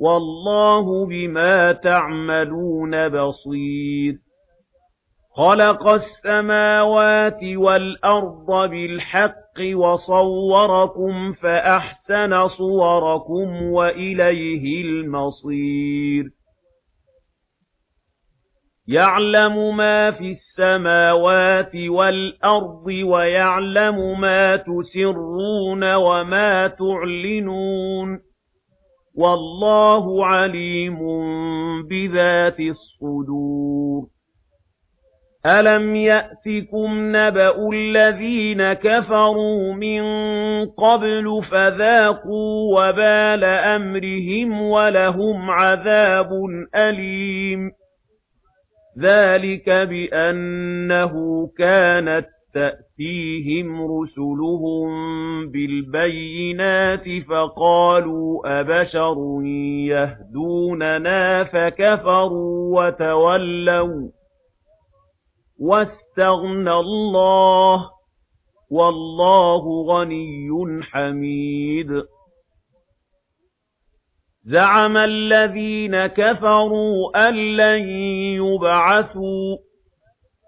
وَاللَّهُ بِمَا تَعْمَلُونَ بَصِيرٌ. خَلَقَ السَّمَاوَاتِ وَالْأَرْضَ بِالْحَقِّ وَصَوَّرَكُمْ فَأَحْسَنَ صُوَرَكُمْ وَإِلَيْهِ الْمَصِيرُ. يَعْلَمُ مَا فِي السَّمَاوَاتِ وَالْأَرْضِ وَيَعْلَمُ مَا تُسِرُّونَ وَمَا تُعْلِنُونَ. وَاللَّهُ عَلِيمٌ بِذَاتِ الصُّدُورِ۔ أَلَمْ يَأْتِكُمْ نَبَأُ الَّذِينَ كَفَرُوا مِن قَبْلُ فَذَاقُوا وَبَالَ أَمْرِهِمْ وَلَهُمْ عَذَابٌ أَلِيمٌ۔ ذَلِكَ بِأَنَّهُ كَانَتْ تَأْتِيهِمْ رُسُلُهُم بِالْبَيِّنَاتِ فَقَالُوا أَبَشَرٌ يَهْدُونَنَا فَكَفَرُوا وَتَوَلَّوْا وَاسْتَغْنَى اللَّهُ وَاللَّهُ غَنِيٌّ حَمِيدٌ. زَعَمَ الَّذِينَ كَفَرُوا أَن لَّن يُبْعَثُوا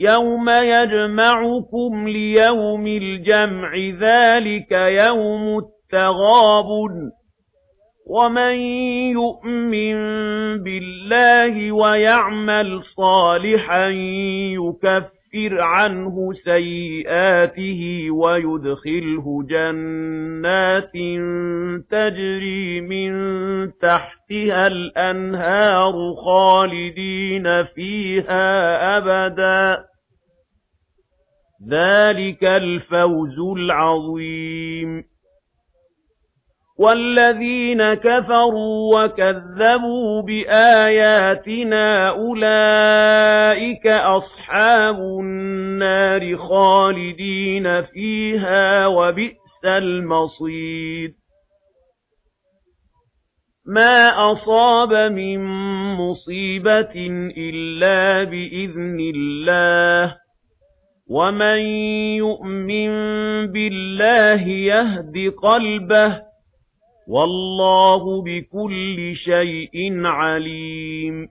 يَوْمَ يَجْمَعُكُمْ لِيَوْمِ الْجَمْعِ ذَلِكَ يَوْمُ التَّغَابُنِ وَمَن يُؤْمِن بِاللَّهِ وَيَعْمَلْ صَالِحًا يُكَفِّرْ يُكَفِّرْ عَنْهُ سَيِّئَاتِهِ وَيُدْخِلْهُ جَنَّاتٍ تَجْرِي مِن تَحْتِهَا الْأَنْهَارُ خَالِدِينَ فِيهَا أَبَدًا ذَلِكَ الْفَوْزُ الْعَظِيمُ وَالَّذِينَ كَفَرُوا وَكَذَّبُوا بِآيَاتِنَا أُولَئِكَ أَصْحَابُ النَّارِ خَالِدِينَ فِيهَا وَبِئْسَ الْمَصِيرُ مَا أَصَابَ مِن مُّصِيبَةٍ إِلَّا بِإِذْنِ اللَّهِ وَمَن يُؤْمِن بِاللَّهِ يَهْدِ قَلْبَهُ وَاللَّهُ بِكُلِّ شَيْءٍ عَلِيمٌ.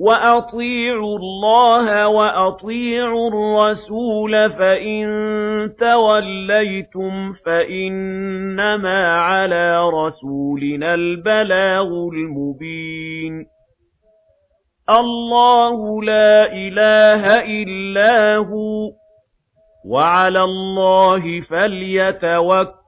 وَأَطِيعُوا اللَّهَ وَأَطِيعُوا الرَّسُولَ فَإِن تَوَلَّيْتُمْ فَإِنَّمَا عَلَى رَسُولِنَا الْبَلَاغُ الْمُبِينُ. اللَّهُ لَا إِلَٰهَ إِلَّا هُوَ. وَعَلَى اللَّهِ فَلْيَتَوَكَّلِ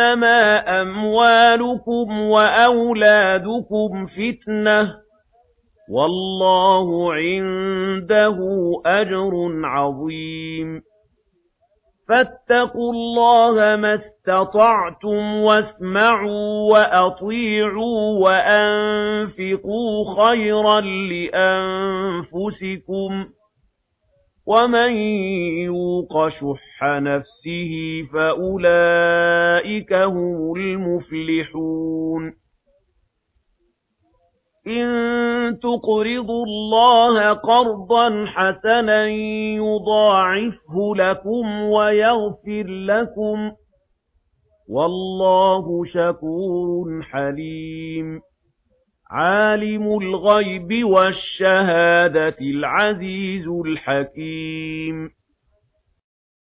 إِنَّمَا أَمْوَالُكُمْ وَأَوْلَادُكُمْ فِتْنَةٌ وَاللَّهُ عِندَهُ أَجْرٌ عَظِيمٌ فَاتَّقُوا اللَّهَ مَا اسْتَطَعْتُمْ وَاسْمَعُوا وَأَطِيعُوا وَأَنفِقُوا خَيْرًا لِّأَنفُسِكُمْ ۗ وَمَن يُوقَ شُحَّ نَفْسِهِ فَأُولَئِكَ هُمُ الْمُفْلِحُونَ إِن تُقْرِضُوا اللَّهَ قَرْضًا حَسَنًا يُضَاعِفْهُ لَكُمْ وَيَغْفِرْ لَكُمْ وَاللَّهُ شَكُورٌ حَلِيمٌ عَالِمُ الْغَيْبِ وَالشَّهَادَةِ الْعَزِيزُ الْحَكِيمُ